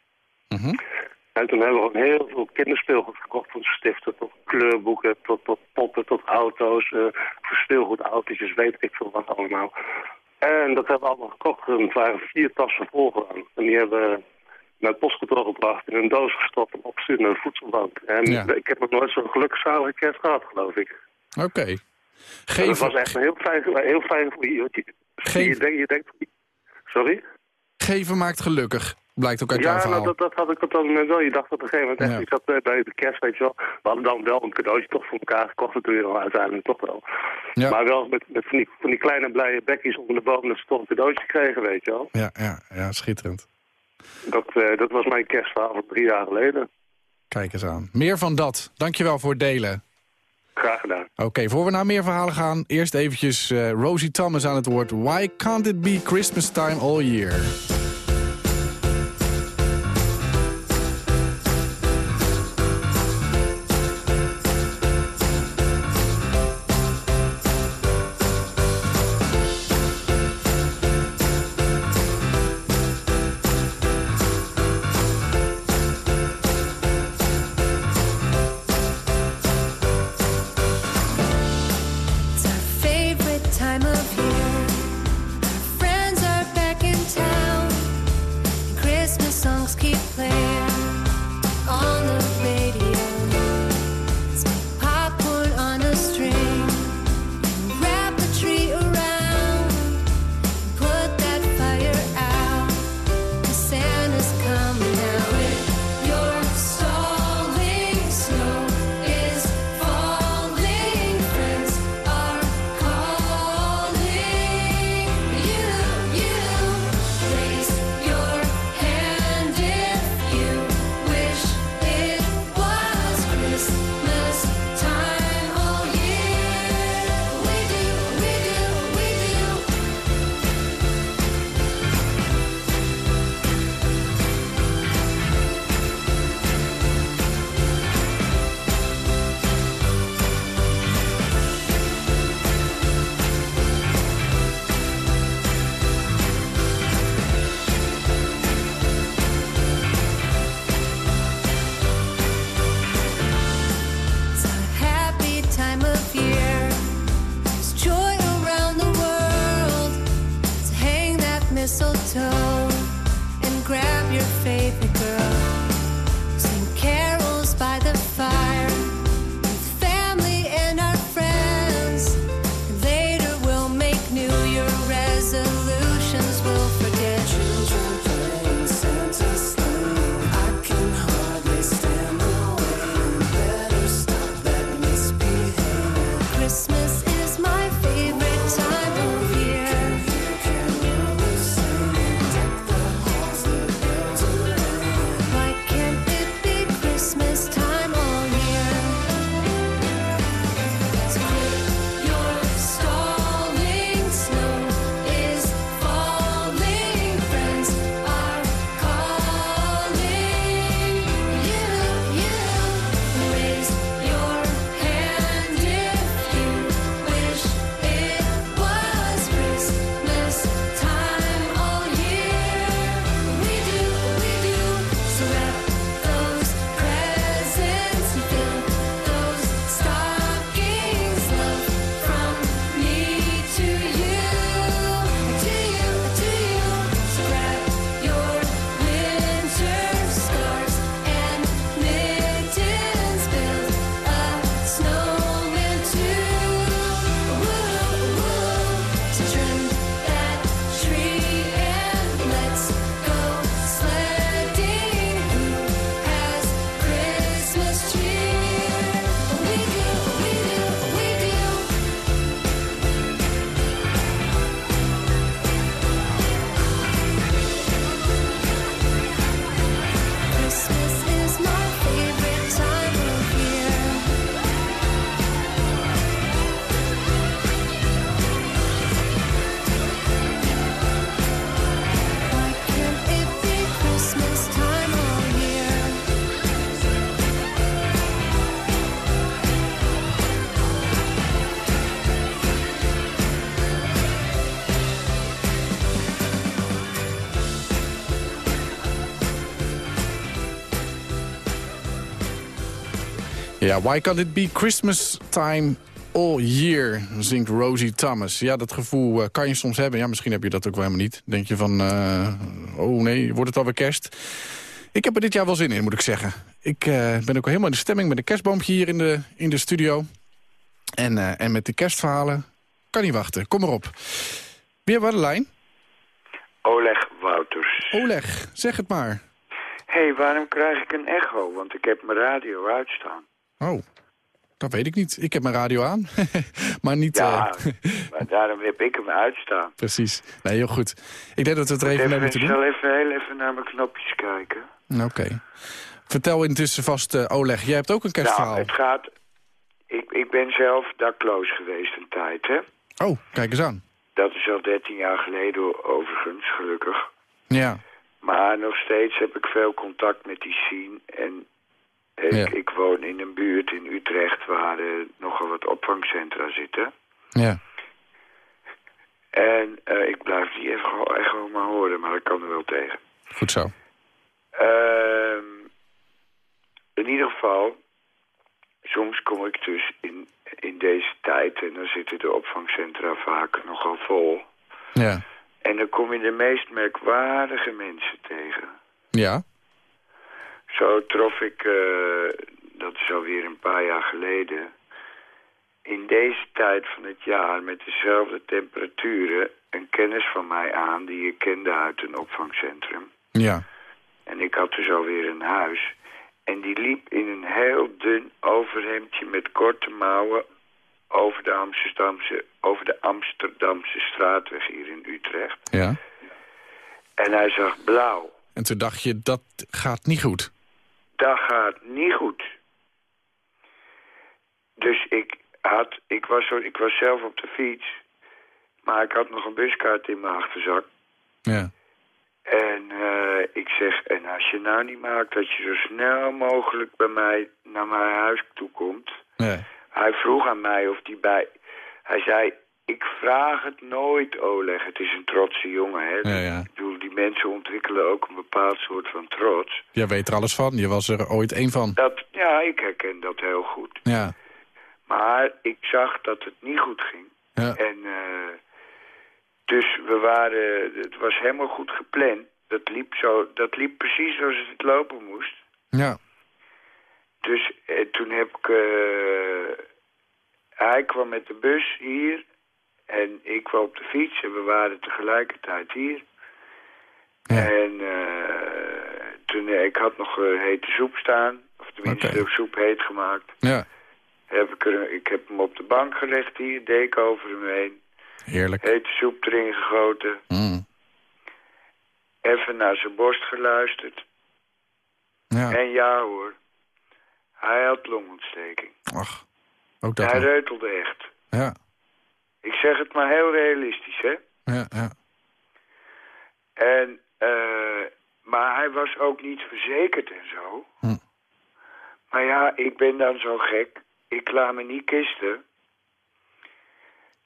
En toen hebben we heel veel kinderspeelgoed gekocht. Van stiften tot kleurboeken, tot, tot poppen, tot auto's. eh voor speelgoedautootjes, weet ik veel wat allemaal. En dat hebben we allemaal gekocht. En het waren vier tassen volgedaan. En die hebben we naar het postkantoor gebracht, in een doos gestopt en opgestuurd naar de voedselbank. En Ja. ik heb nog nooit zo'n gelukzalige kerst gehad, geloof ik. Oké. Geef, Dat was echt een heel fijn, heel fijn voor je. je, Geef- je, denkt, je denkt, sorry? geven maakt gelukkig. Blijkt ook uit Ja, jouw verhaal. nou, dat, dat had ik op dat moment wel. Je dacht op een gegeven moment echt, Ja. ik zat bij- bij de kerst, weet je wel. We hadden dan wel een cadeautje toch voor elkaar gekocht, dan uiteindelijk toch wel. Ja. Maar wel met, met van, die, van die kleine blije bekjes onder de boom dat ze toch een cadeautje kregen, weet je wel. Ja, ja, ja, schitterend. Dat, eh, dat was mijn kerstverhaal van drie jaar geleden. Kijk eens aan. Meer van dat. Dankjewel voor het delen. Graag gedaan. Oké, voor we naar meer verhalen gaan, eerst eventjes eh, Rosie Thomas aan het woord. Why can't it be Christmas time all year? Ja, why can't it be Christmas time all year, zingt Rosie Thomas. Ja, dat gevoel eh, kan je soms hebben. Ja, misschien heb je dat ook wel helemaal niet. Denk je van, eh, oh nee, wordt het alweer kerst? Ik heb er dit jaar wel zin in, moet ik zeggen. Ik eh, ben ook helemaal in de stemming met een kerstboompje hier in de, in de studio. En, en met de kerstverhalen. Kan niet wachten, kom maar op. Wie hebben we de lijn? Oleg Wouters. Oleg, zeg het maar. Hé, hey, waarom krijg ik een echo? Want ik heb mijn radio uitstaan. Oh, dat weet ik niet. Ik heb mijn radio aan. <laughs> maar niet... Ja, uh... <laughs> maar daarom heb ik hem uitstaan. Precies. Nee, heel goed. Ik denk dat we het er even, mee moeten doen. Ik zal even heel even naar mijn knopjes kijken. Oké. Vertel intussen vast, uh, Oleg, jij hebt ook een kerstverhaal. Nou, het gaat... Ik, ik ben zelf dakloos geweest een tijd, hè. Oh, kijk eens aan. Dat is al 13 jaar geleden overigens, gelukkig. Ja. Maar nog steeds heb ik veel contact met die scene. En ik, Ja. ik woon in een buurt in Utrecht waar er nogal wat opvangcentra zitten. Ja. En eh, ik blijf die even, gewoon maar horen, maar ik kan er wel tegen. Goed zo. Ehm, in ieder geval, soms kom ik dus in, in deze tijd... en dan zitten de opvangcentra vaak nogal vol. Ja. En dan kom je de meest merkwaardige mensen tegen. Ja. Zo trof ik, eh, dat is alweer een paar jaar geleden... in deze tijd van het jaar met dezelfde temperaturen... een kennis van mij aan die ik kende uit een opvangcentrum. Ja. En ik had dus alweer een huis. En die liep in een heel dun overhemdje met korte mouwen... over de Amsterdamse, over de Amsterdamse straatweg hier in Utrecht. Ja. En hij zag blauw. En toen dacht je, dat gaat niet goed. Dat gaat niet goed. Dus ik, had, ik, was, zo- ik was zelf op de fiets... maar ik had nog een buskaart in mijn achterzak. Ja. En eh, ik zeg, en als je nou niet maakt dat je zo snel mogelijk bij mij naar mijn huis toe komt. Ja. Hij vroeg aan mij of die bij... Hij zei, ik vraag het nooit, Oleg. Het is een trotse jongen, hè. Ja, ja. Die mensen ontwikkelen ook een bepaald soort van trots. Jij weet er alles van. Je was er ooit één van. Dat, ja, ik herken dat heel goed. Ja. Maar ik zag dat het niet goed ging. Ja. En eh, dus we waren, het was helemaal goed gepland. Dat liep, zo, dat liep precies zoals het lopen moest. Ja. Dus eh, toen heb ik... eh, hij kwam met de bus hier en ik kwam op de fiets en we waren tegelijkertijd hier. En eh, toen, eh, ik had nog eh, hete soep staan, of tenminste de soep heet gemaakt. Ja. Heb ik, er, ik heb hem op de bank gelegd hier, deken over hem heen. Heerlijk. Hete soep erin gegoten. Mm. Even naar zijn borst geluisterd. Ja. En ja hoor, hij had longontsteking. Ach, ook dat hij nog. reutelde echt. Ja. Ik zeg het maar heel realistisch, hè. Ja, ja. En, eh, maar hij was ook niet verzekerd en zo. Hm. Maar ja, ik ben dan zo gek. Ik laat me niet kisten.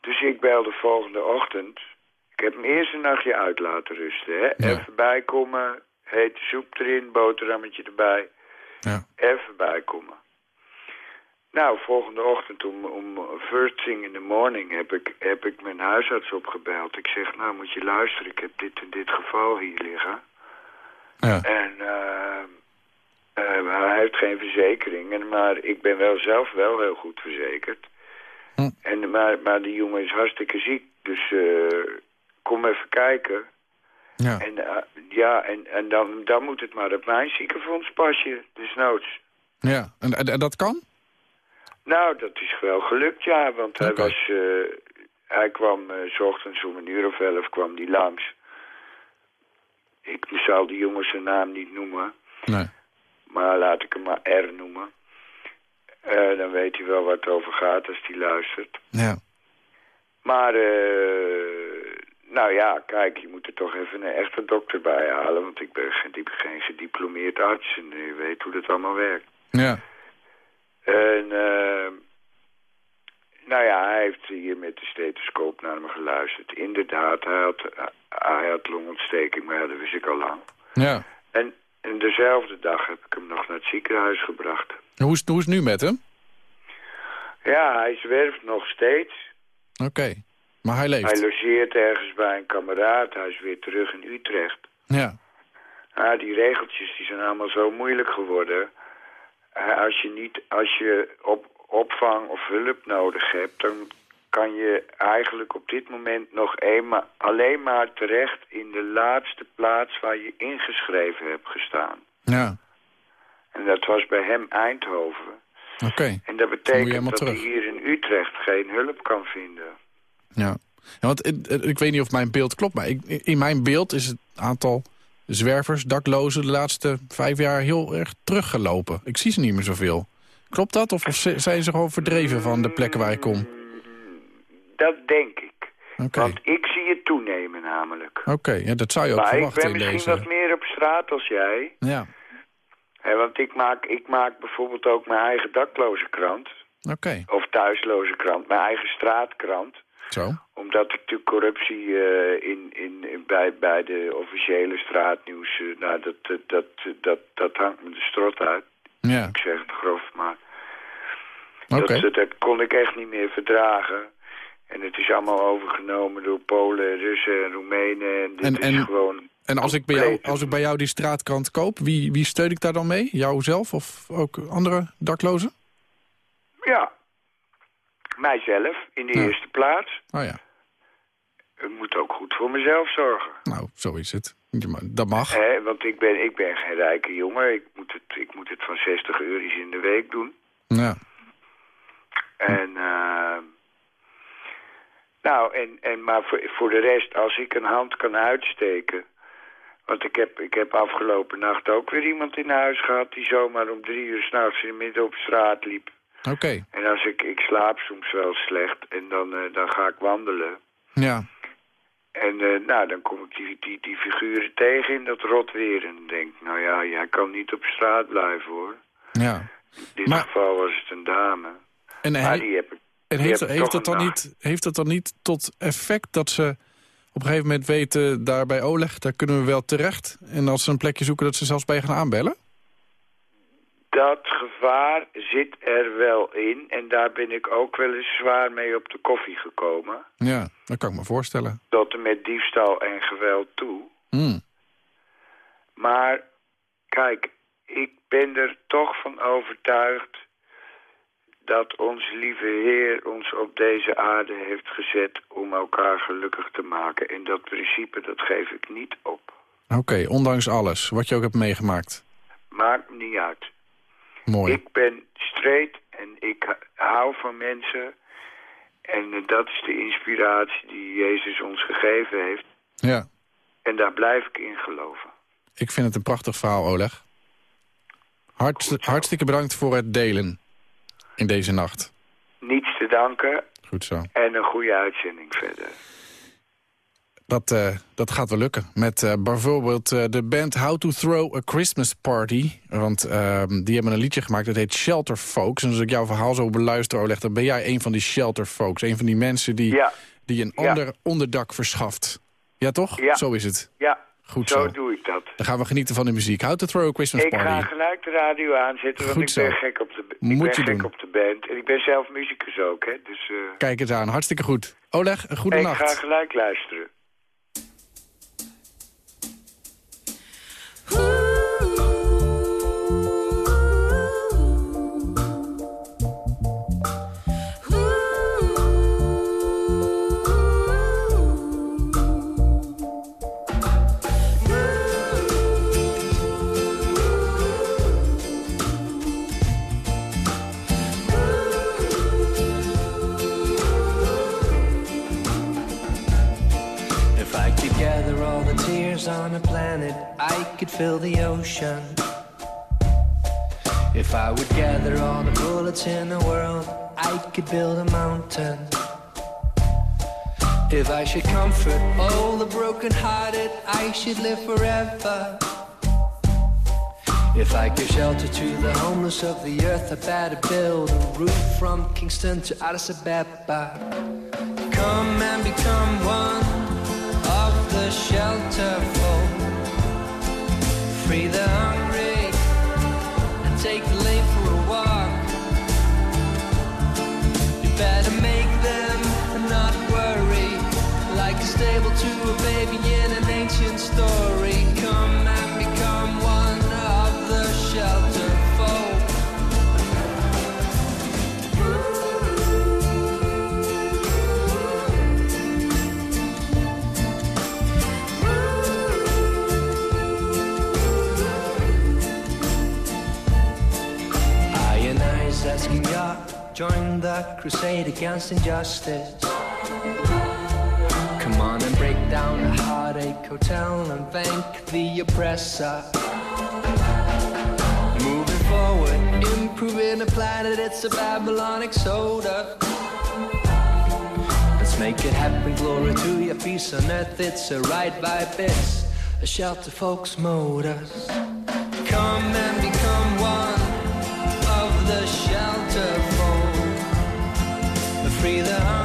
Dus ik belde volgende ochtend. Ik heb hem eerst een nachtje uit laten rusten. Hè? Even bijkomen, hete soep erin, boterhammetje erbij. Ja. Even bijkomen. Nou, volgende ochtend om, om first thing in the morning heb ik, heb ik mijn huisarts opgebeld. Ik zeg, nou moet je luisteren, ik heb dit en dit geval hier liggen. Ja. En eh, eh, hij heeft geen verzekering, maar ik ben wel zelf wel heel goed verzekerd. Hm. En, maar, maar die jongen is hartstikke ziek, dus eh, kom even kijken. Ja. En, ja, en, en dan, dan moet het maar op mijn ziekenfonds pasje, desnoods. Ja. En, en, en dat kan? Nou, dat is wel gelukt, ja, want hij was... eh, hij kwam eh, s ochtends om een uur of elf kwam die langs. Ik zal die jongen zijn naam niet noemen, Nee. maar laat ik hem maar R noemen. Eh, dan weet hij wel waar het over gaat als hij luistert. Ja. Maar, nou ja, kijk, je moet er toch even een echte dokter bij halen. Want ik ben geen, geen gediplomeerd arts en je weet hoe dat allemaal werkt. Ja. En, eh, nou ja, hij heeft hier met de stethoscoop naar me geluisterd. Inderdaad, hij had, hij had longontsteking, maar ja, dat wist ik al lang. Ja. En, en dezelfde dag heb ik hem nog naar het ziekenhuis gebracht. Hoe is, hoe is het nu met hem? Ja, hij zwerft nog steeds. Oké, maar hij leeft. Hij logeert ergens bij een kameraad. Hij is weer terug in Utrecht. Ja. Ja, die regeltjes die zijn allemaal zo moeilijk geworden. Eh, Als je, niet, als je op, opvang of hulp nodig hebt... dan kan je eigenlijk op dit moment nog eenmaal, alleen maar terecht... in de laatste plaats waar je ingeschreven hebt gestaan. Ja, En dat was bij hem Eindhoven. oké. En dat betekent dat hij hier in Utrecht geen hulp kan vinden. Ja. ja want ik, ik weet niet of mijn beeld klopt, maar ik, in mijn beeld is het aantal zwervers, daklozen... de laatste vijf jaar heel erg teruggelopen. Ik zie ze niet meer zoveel. Klopt dat? Of, zijn ze gewoon verdreven van de plekken waar ik kom? Dat denk ik. Want ik zie het toenemen namelijk. Oké, ja, dat zou je ook maar ik verwachten ben in misschien deze... wat meer op straat als jij. Ja, Hè, want ik maak, ik maak bijvoorbeeld ook mijn eigen dakloze krant. oké. Of thuisloze krant. Mijn eigen straatkrant. Zo. Omdat ik natuurlijk corruptie eh, in, in, in- bij, bij de officiële straatnieuws... eh, nou, dat, dat, dat, dat, dat hangt me de strot uit. Ja, Ik zeg het grof, maar... Dat, dat kon ik echt niet meer verdragen. En het is allemaal overgenomen door Polen, Russen en Roemenen. En dit En- is en- gewoon... En als ik, bij jou, als ik bij jou die straatkrant koop, wie, wie steun ik daar dan mee? Jouzelf of ook andere daklozen? Ja, mijzelf in de eerste plaats. Oh ja, Ik moet ook goed voor mezelf zorgen. nou, zo is het. Dat mag. Want ik ben, ik ben geen rijke jongen. Ik moet, het, ik moet het van 60 euro's in de week doen. Ja, En, eh, nou, en, en, maar voor, voor de rest, als ik een hand kan uitsteken... Want ik heb, ik heb afgelopen nacht ook weer iemand in huis gehad... die zomaar om drie uur s'nachts in de midden op straat liep. Oké. En als ik, ik slaap soms wel slecht en dan, eh, dan ga ik wandelen. Ja, En eh, nou, dan kom ik die, die, die figuren tegen in dat rot weer. En denk, nou ja, jij kan niet op straat blijven hoor. ja. In dit Maar- geval was het een dame. En, Maar hij- die heb ik. en heeft, ik heeft, dan niet, heeft dat dan niet tot effect dat ze op een gegeven moment weten... daar bij Oleg, daar kunnen we wel terecht. En als ze een plekje zoeken, dat ze zelfs bij je gaan aanbellen? Dat gevaar zit er wel in. En daar ben ik ook wel eens zwaar mee op de koffie gekomen. Ja, dat kan ik me voorstellen. Tot en met diefstal en geweld toe. Hmm. Maar kijk, ik ben er toch van overtuigd dat onze lieve Heer ons op deze aarde heeft gezet om elkaar gelukkig te maken. En dat principe, dat geef ik niet op. Oké, ondanks alles, wat je ook hebt meegemaakt. Maakt niet uit. Mooi. Ik ben straight en ik hou van mensen. En eh, dat is de inspiratie die Jezus ons gegeven heeft. Ja, En daar blijf ik in geloven. ik vind het een prachtig verhaal, Oleg. Hart, hartstikke bedankt voor het delen in deze nacht. Niets te danken Goed zo. en een goede uitzending verder. Dat, eh, dat gaat wel lukken. Met eh, bijvoorbeeld eh, de band How to Throw a Christmas Party. Want ehm, die hebben een liedje gemaakt dat heet Shelter Folks. En als ik jouw verhaal zo beluister, Oleg, dan ben jij een van die Shelter Folks. Een van die mensen die, Ja. die een Ja. ander onderdak verschaft. Ja, toch? Ja. Zo is het. Ja, Goed zo zo. doe ik dat. Dan gaan we genieten van de muziek. How to Throw a Christmas Ik Party. ga gelijk de radio aanzetten, want Goed ik ben zo. gek op de, ik Moet ben je gek doen. op de band. En ik ben zelf muzikus ook, hè. Dus Kijk eens aan, hartstikke goed. Oleg, een goede ik nacht. ga gelijk luisteren. Ooh. On a planet, I could fill the ocean. If I would gather all the bullets in the world, I could build a mountain. If I should comfort all the broken-hearted, I should live forever. If I give shelter to the homeless of the earth, I better build a roof from Kingston to Addis Ababa. Come and become one join the crusade against injustice. Come on and break down the heartache hotel and thank the oppressor. Moving forward, improving the planet, it's a Babylonic soda. Let's make it happen, glory to your peace on earth, it's a right by bits, a shelter folks motors. Come and become one the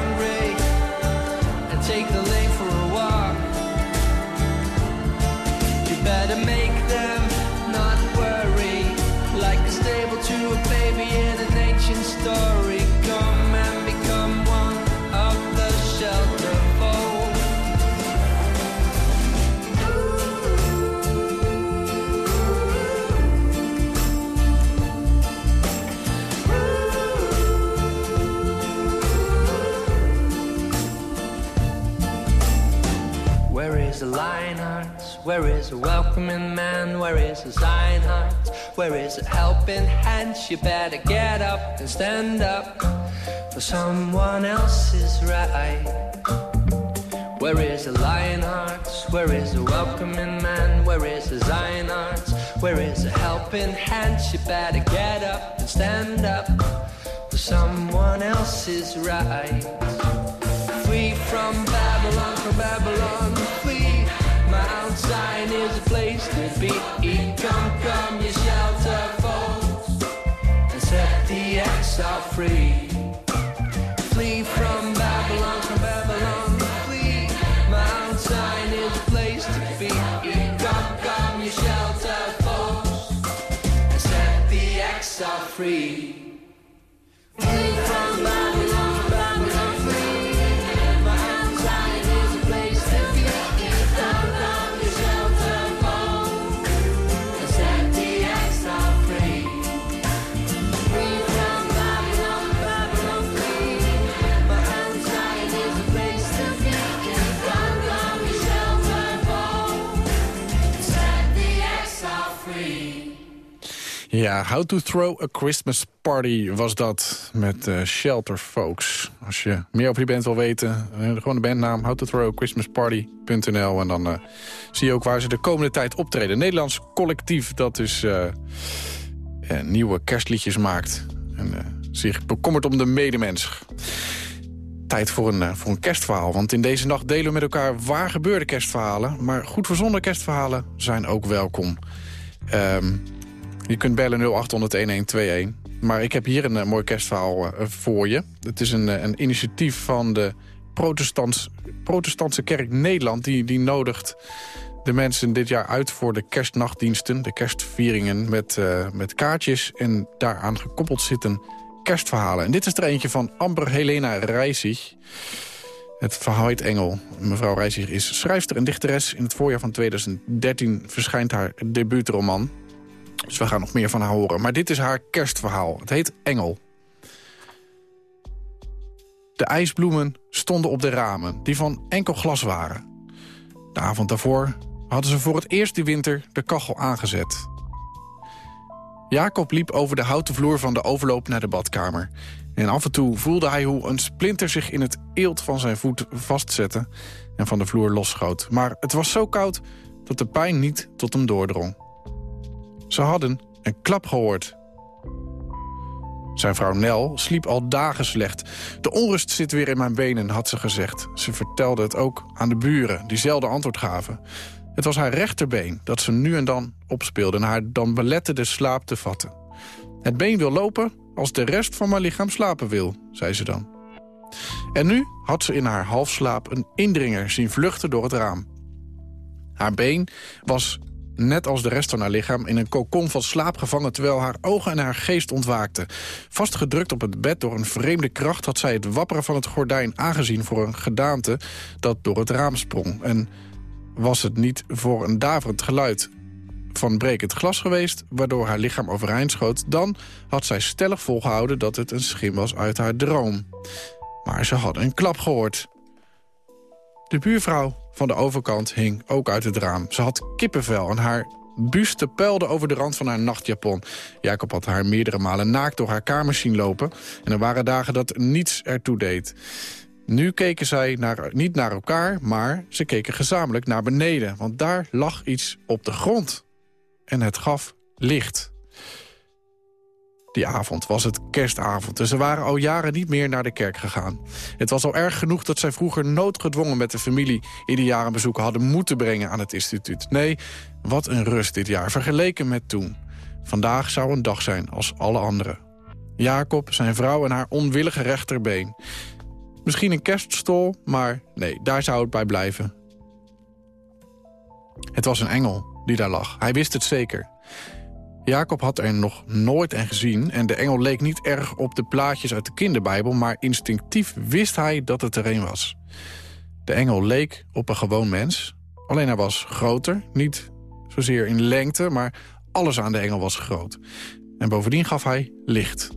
is the Lionheart? Where is a welcoming man? Where is a Zionheart? Where is a helping hand? You better get up and stand up for someone else's right. Where is a Lionheart? Where is a welcoming man? Where is a Zionheart? Where is a helping hand? You better get up and stand up for someone else's right. Free from Babylon, from Babylon, free. Zion is a place to be. Come, come, you shelter folks, and set the exile free. Ja, How to Throw a Christmas Party was dat met eh, Shelter Folks. Als je meer over die band wil weten, eh, gewoon de bandnaam How. En dan eh, zie je ook waar ze de komende tijd optreden. Nederlands collectief dat dus nieuwe kerstliedjes maakt. En zich bekommert om de medemens. Tijd voor een, voor een kerstverhaal. Want in deze nacht delen we met elkaar waar gebeurde kerstverhalen. Maar goed verzonnen kerstverhalen zijn ook welkom. Ehm je kunt bellen 0800-1121. Maar ik heb hier een eh, mooi kerstverhaal eh, voor je. Het is een, eh, een initiatief van de Protestants, Protestantse Kerk Nederland... Die, die nodigt de mensen dit jaar uit voor de kerstnachtdiensten... de kerstvieringen met, met kaartjes. En daaraan gekoppeld zitten kerstverhalen. En dit is er eentje van Amber Helena Reisig. Het verhaal heet Engel. Mevrouw Reisig is schrijfster en dichteres. In het voorjaar van 2013 verschijnt haar debuutroman... Dus we gaan nog meer van haar horen. Maar dit is haar kerstverhaal. Het heet Engel. De ijsbloemen stonden op de ramen, die van enkel glas waren. De avond daarvoor hadden ze voor het eerst die winter de kachel aangezet. Jacob liep over de houten vloer van de overloop naar de badkamer. En af en toe voelde hij hoe een splinter zich in het eelt van zijn voet vastzette... en van de vloer losschoot. Maar het was zo koud dat de pijn niet tot hem doordrong. Ze hadden een klap gehoord. Zijn vrouw Nel sliep al dagen slecht. De onrust zit weer in mijn benen, had ze gezegd. Ze vertelde het ook aan de buren, die zelden antwoord gaven. Het was haar rechterbeen dat ze nu en dan opspeelde... en haar dan belette de slaap te vatten. Het been wil lopen als de rest van mijn lichaam slapen wil, zei ze dan. En nu had ze in haar halfslaap een indringer zien vluchten door het raam. Haar been was net als de rest van haar lichaam... in een kokon van slaap gevangen terwijl haar ogen en haar geest ontwaakten. Vastgedrukt op het bed door een vreemde kracht... had zij het wapperen van het gordijn aangezien voor een gedaante... dat door het raam sprong. En was het niet voor een daverend geluid van brekend glas geweest... waardoor haar lichaam overeind schoot... dan had zij stellig volgehouden dat het een schim was uit haar droom. Maar ze hadden een klap gehoord. De buurvrouw van de overkant hing ook uit het raam. Ze had kippenvel en haar buste puilde over de rand van haar nachtjapon. Jacob had haar meerdere malen naakt door haar kamer zien lopen... en er waren dagen dat niets ertoe deed. Nu keken zij naar, niet naar elkaar, maar ze keken gezamenlijk naar beneden. Want daar lag iets op de grond. En het gaf licht. Die avond was het kerstavond en ze waren al jaren niet meer naar de kerk gegaan. Het was al erg genoeg dat zij vroeger noodgedwongen met de familie... ieder jaar een bezoek hadden moeten brengen aan het instituut. Nee, wat een rust dit jaar, vergeleken met toen. Vandaag zou een dag zijn als alle andere. Jacob, zijn vrouw en haar onwillige rechterbeen. Misschien een kerststol, maar nee, daar zou het bij blijven. Het was een engel die daar lag. Hij wist het zeker. Jacob had er nog nooit een gezien en de engel leek niet erg op de plaatjes uit de kinderbijbel... maar instinctief wist hij dat het er een was. De engel leek op een gewoon mens, alleen hij was groter. Niet zozeer in lengte, maar alles aan de engel was groot. En bovendien gaf hij licht.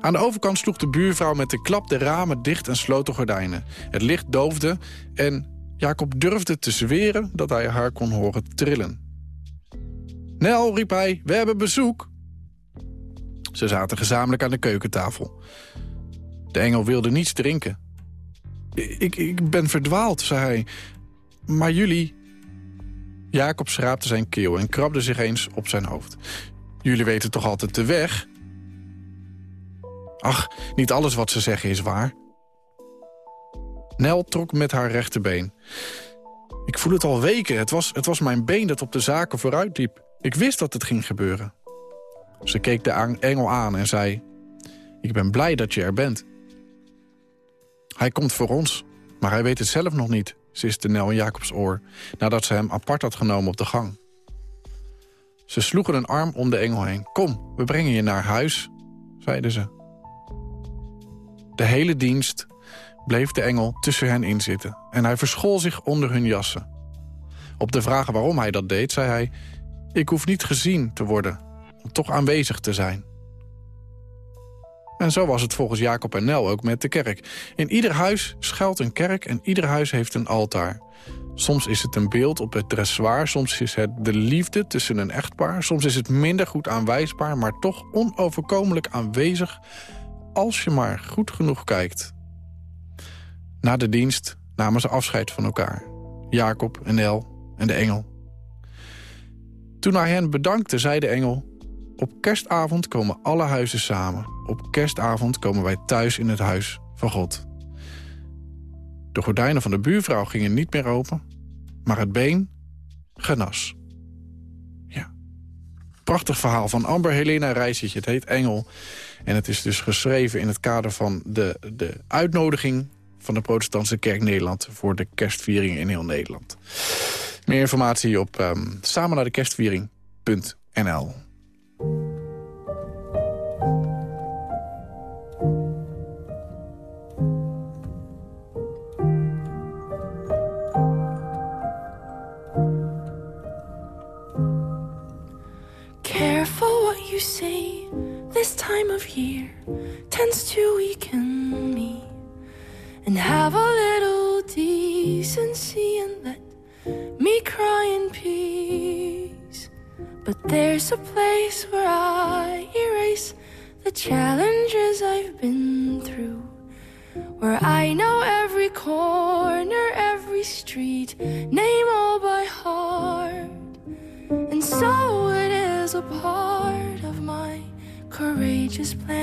Aan de overkant sloeg de buurvrouw met de klap de ramen dicht en sloot de gordijnen. Het licht doofde en Jacob durfde te zweren dat hij haar kon horen trillen. Nel, riep hij, we hebben bezoek. Ze zaten gezamenlijk aan de keukentafel. De engel wilde niets drinken. Ik, ik ben verdwaald, zei hij. Maar jullie... Jacob schraapte zijn keel en krabde zich eens op zijn hoofd. Jullie weten toch altijd de weg? Ach, niet alles wat ze zeggen is waar. Nel trok met haar rechterbeen. Ik voel het al weken. Het was, het was mijn been dat op de zaken vooruit liep. Ik wist dat het ging gebeuren. Ze keek de engel aan en zei... Ik ben blij dat je er bent. Hij komt voor ons, maar hij weet het zelf nog niet... siste Nel in Jacobs oor, nadat ze hem apart had genomen op de gang. Ze sloegen een arm om de engel heen. Kom, we brengen je naar huis, zeiden ze. De hele dienst bleef de engel tussen hen inzitten... en hij verschool zich onder hun jassen. Op de vraag waarom hij dat deed, zei hij... Ik hoef niet gezien te worden, om toch aanwezig te zijn. En zo was het volgens Jacob en Nel ook met de kerk. In ieder huis schuilt een kerk en ieder huis heeft een altaar. Soms is het een beeld op het dressoir, soms is het de liefde tussen een echtpaar... soms is het minder goed aanwijsbaar, maar toch onoverkomelijk aanwezig... als je maar goed genoeg kijkt. Na de dienst namen ze afscheid van elkaar. Jacob en Nel en de engel. Toen hij hen bedankte, zei de engel... Op kerstavond komen alle huizen samen. Op kerstavond komen wij thuis in het huis van God. De gordijnen van de buurvrouw gingen niet meer open, maar het been genas. Ja. Prachtig verhaal van Amber Helena Reisetje. Het heet Engel. En het is dus geschreven in het kader van de, de uitnodiging... van de protestantse kerk Nederland... voor de kerstvieringen in heel Nederland. Meer informatie op um, samen naar de kerstviering.nl. Careful what you say this time of year tends to weaken me. And have a little decency and let me cry in peace. But there's a place where I erase the challenges I've been through. Where I know every corner, every street, name all by heart. And so it is a part of my courageous plan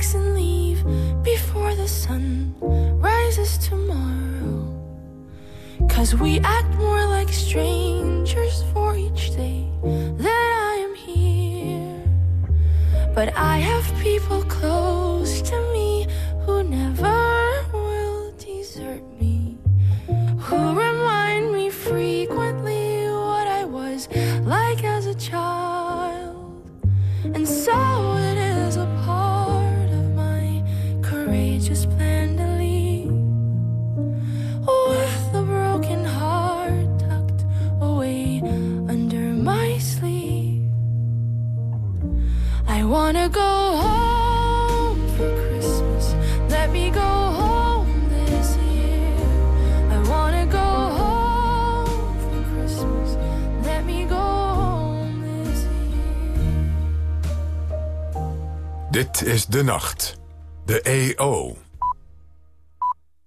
relax and leave before the sun rises tomorrow. Cause we act De nacht. De EO.